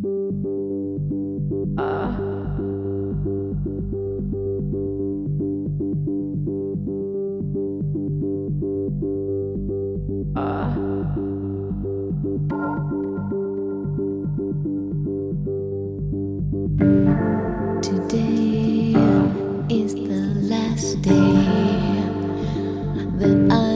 Today is the last day that I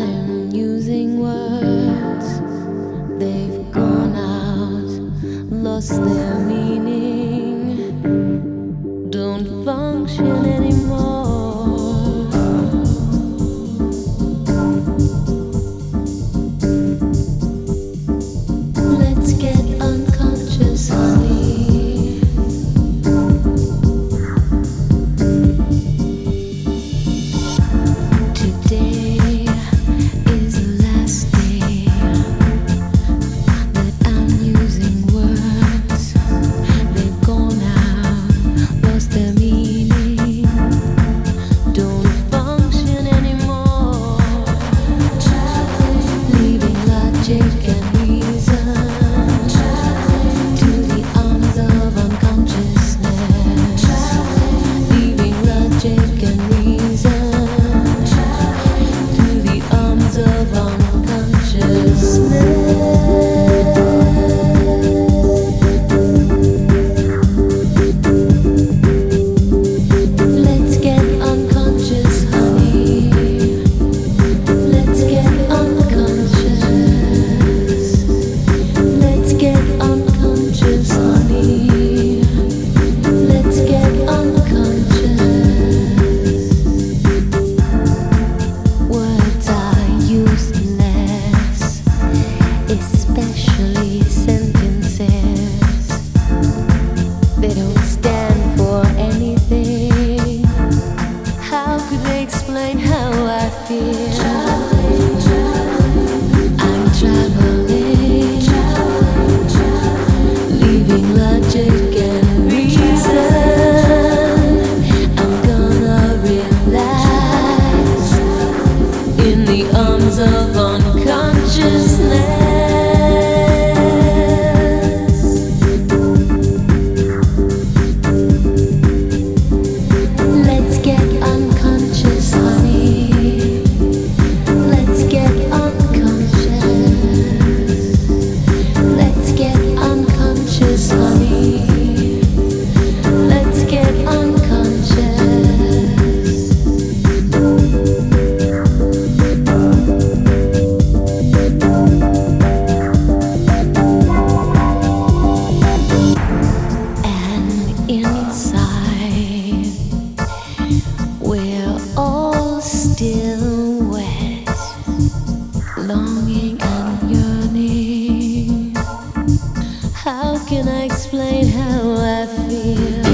can I explain how I feel?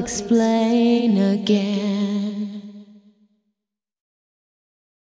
explain again.